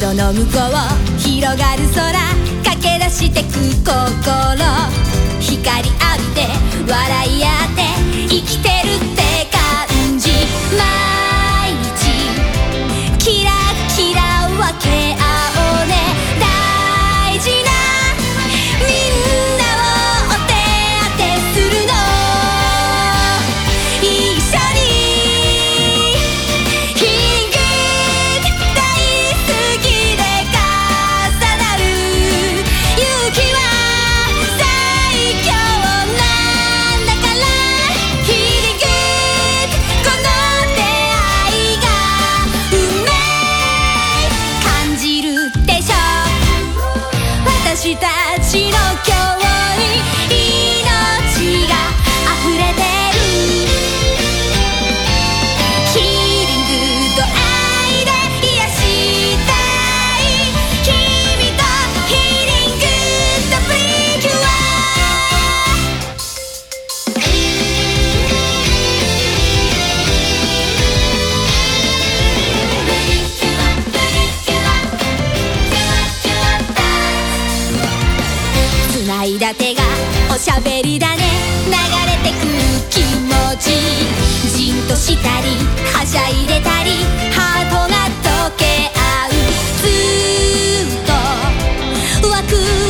窓の向こう広がる空駆け出してく心。光浴びていだてがおしゃべりだね。流れてく気持ち。じんとしたりはしゃいでたりハートが溶け合う。ずっと湧く